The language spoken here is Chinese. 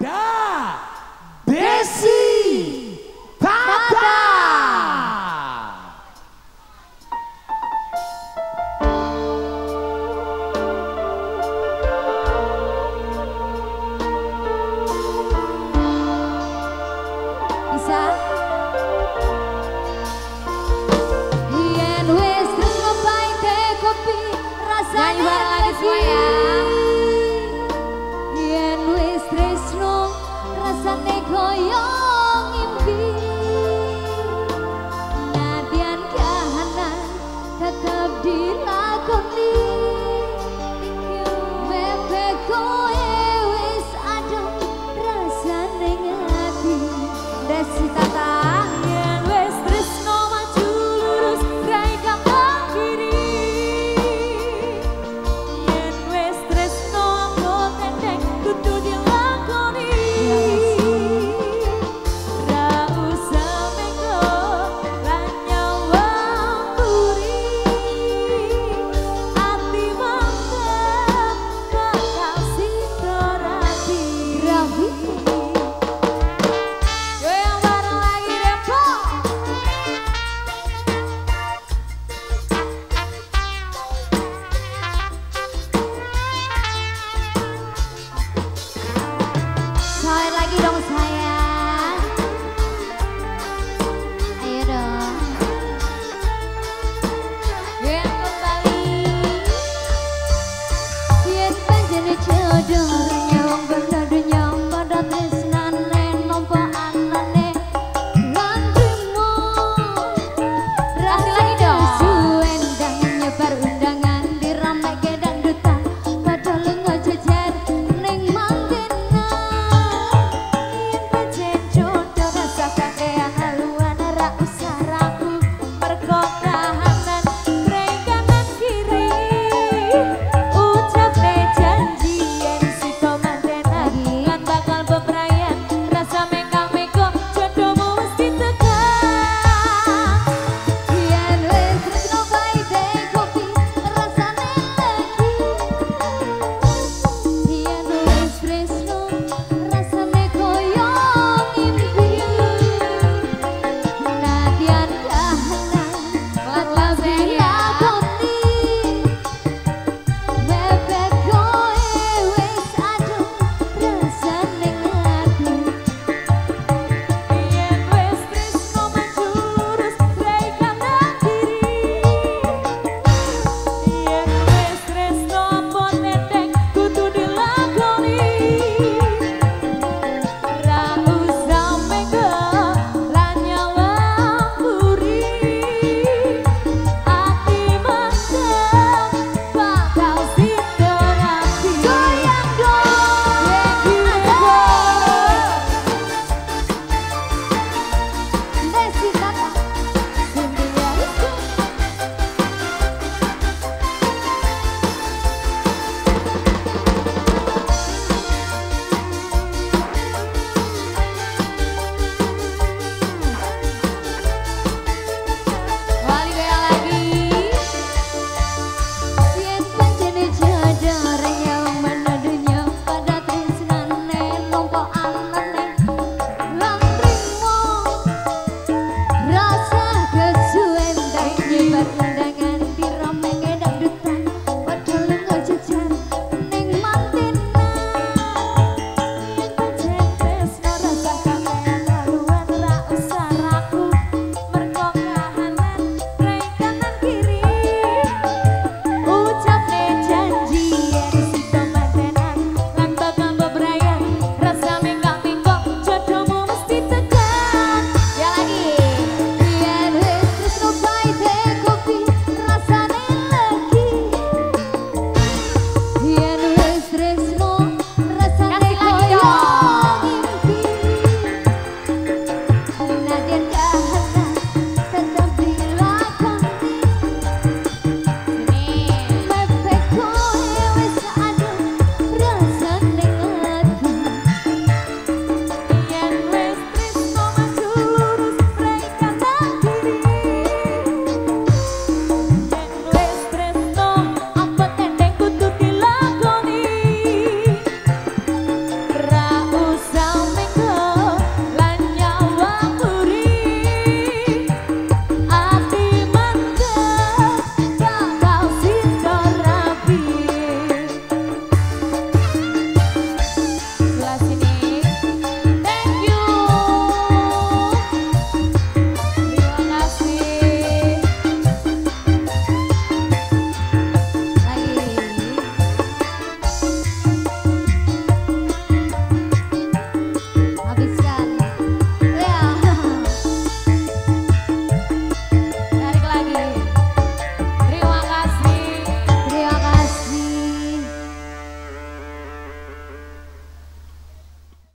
ada 我有